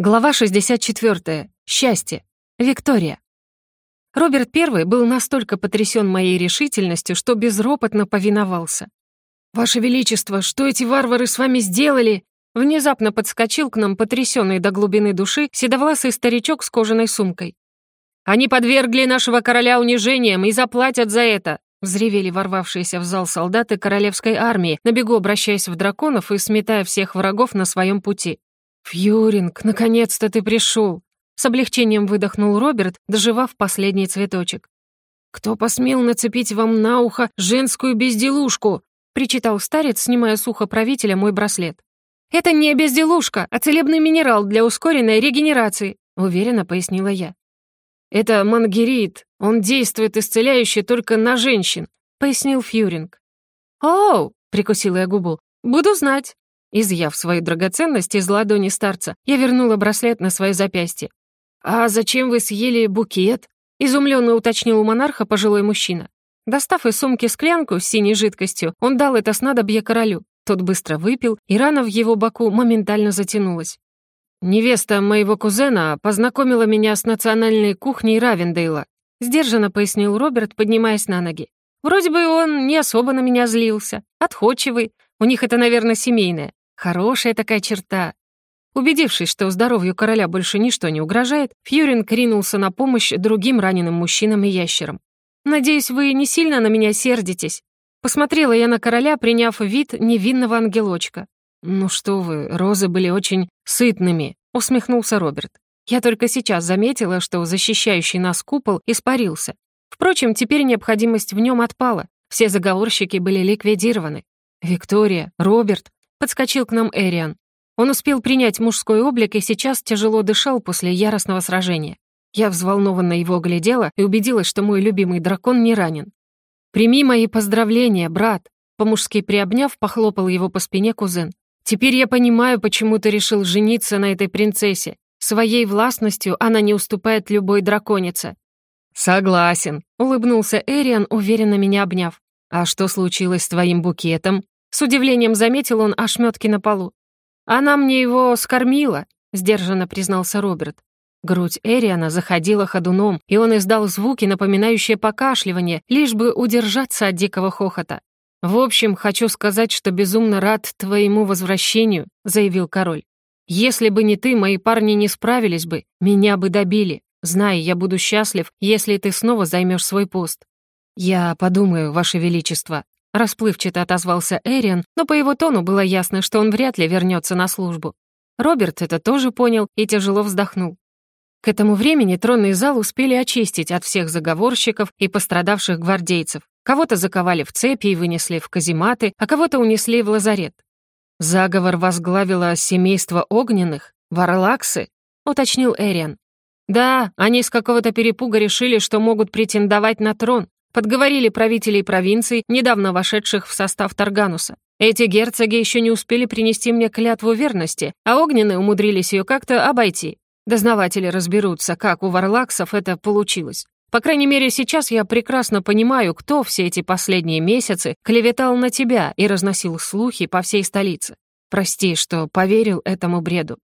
Глава 64. Счастье. Виктория. Роберт I был настолько потрясен моей решительностью, что безропотно повиновался. «Ваше Величество, что эти варвары с вами сделали?» Внезапно подскочил к нам потрясенный до глубины души седовласый старичок с кожаной сумкой. «Они подвергли нашего короля унижениям и заплатят за это!» Взревели ворвавшиеся в зал солдаты королевской армии, на бегу обращаясь в драконов и сметая всех врагов на своем пути. «Фьюринг, наконец-то ты пришел!» С облегчением выдохнул Роберт, доживав последний цветочек. «Кто посмел нацепить вам на ухо женскую безделушку?» причитал старец, снимая с уха правителя мой браслет. «Это не безделушка, а целебный минерал для ускоренной регенерации», уверенно пояснила я. «Это мангерит, он действует исцеляюще только на женщин», пояснил Фьюринг. «Оу!» — прикусила я губу. «Буду знать». Изъяв свою драгоценность из ладони старца, я вернула браслет на свое запястье. «А зачем вы съели букет?» — изумленно уточнил у монарха пожилой мужчина. Достав из сумки склянку с синей жидкостью, он дал это снадобье королю. Тот быстро выпил, и рана в его боку моментально затянулась. «Невеста моего кузена познакомила меня с национальной кухней Равендейла», сдержанно пояснил Роберт, поднимаясь на ноги. «Вроде бы он не особо на меня злился, отходчивый, у них это, наверное, семейное. Хорошая такая черта. Убедившись, что здоровью короля больше ничто не угрожает, Фьюринг ринулся на помощь другим раненым мужчинам и ящерам. «Надеюсь, вы не сильно на меня сердитесь?» Посмотрела я на короля, приняв вид невинного ангелочка. «Ну что вы, розы были очень сытными», — усмехнулся Роберт. «Я только сейчас заметила, что защищающий нас купол испарился. Впрочем, теперь необходимость в нем отпала. Все заговорщики были ликвидированы. «Виктория, Роберт!» — подскочил к нам Эриан. Он успел принять мужской облик и сейчас тяжело дышал после яростного сражения. Я взволнованно его глядела и убедилась, что мой любимый дракон не ранен. «Прими мои поздравления, брат!» По-мужски приобняв, похлопал его по спине кузен. «Теперь я понимаю, почему ты решил жениться на этой принцессе. Своей властностью она не уступает любой драконице». «Согласен», — улыбнулся Эриан, уверенно меня обняв. «А что случилось с твоим букетом?» С удивлением заметил он ошметки на полу. «Она мне его скормила», — сдержанно признался Роберт. Грудь Эриана заходила ходуном, и он издал звуки, напоминающие покашливание, лишь бы удержаться от дикого хохота. «В общем, хочу сказать, что безумно рад твоему возвращению», — заявил король. «Если бы не ты, мои парни не справились бы, меня бы добили. Знай, я буду счастлив, если ты снова займешь свой пост. «Я подумаю, Ваше Величество», — расплывчато отозвался Эриан, но по его тону было ясно, что он вряд ли вернется на службу. Роберт это тоже понял и тяжело вздохнул. К этому времени тронный зал успели очистить от всех заговорщиков и пострадавших гвардейцев. Кого-то заковали в цепи и вынесли в казематы, а кого-то унесли в лазарет. «Заговор возглавило семейство огненных? Варлаксы?» — уточнил Эриан. «Да, они с какого-то перепуга решили, что могут претендовать на трон, Подговорили правителей провинций, недавно вошедших в состав Таргануса. Эти герцоги еще не успели принести мне клятву верности, а огненные умудрились ее как-то обойти. Дознаватели разберутся, как у варлаксов это получилось. По крайней мере, сейчас я прекрасно понимаю, кто все эти последние месяцы клеветал на тебя и разносил слухи по всей столице. Прости, что поверил этому бреду.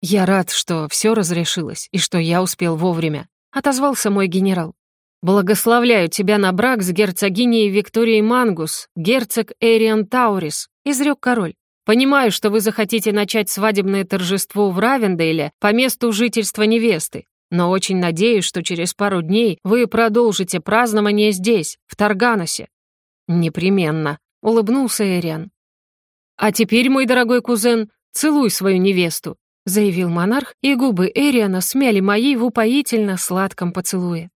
Я рад, что все разрешилось и что я успел вовремя, отозвался мой генерал. «Благословляю тебя на брак с герцогиней Викторией Мангус, герцог Эриан Таурис», — изрек король. «Понимаю, что вы захотите начать свадебное торжество в Равендейле по месту жительства невесты, но очень надеюсь, что через пару дней вы продолжите празднование здесь, в Тарганосе». «Непременно», — улыбнулся Эриан. «А теперь, мой дорогой кузен, целуй свою невесту», — заявил монарх, и губы Эриана смяли мои в упоительно сладком поцелуе.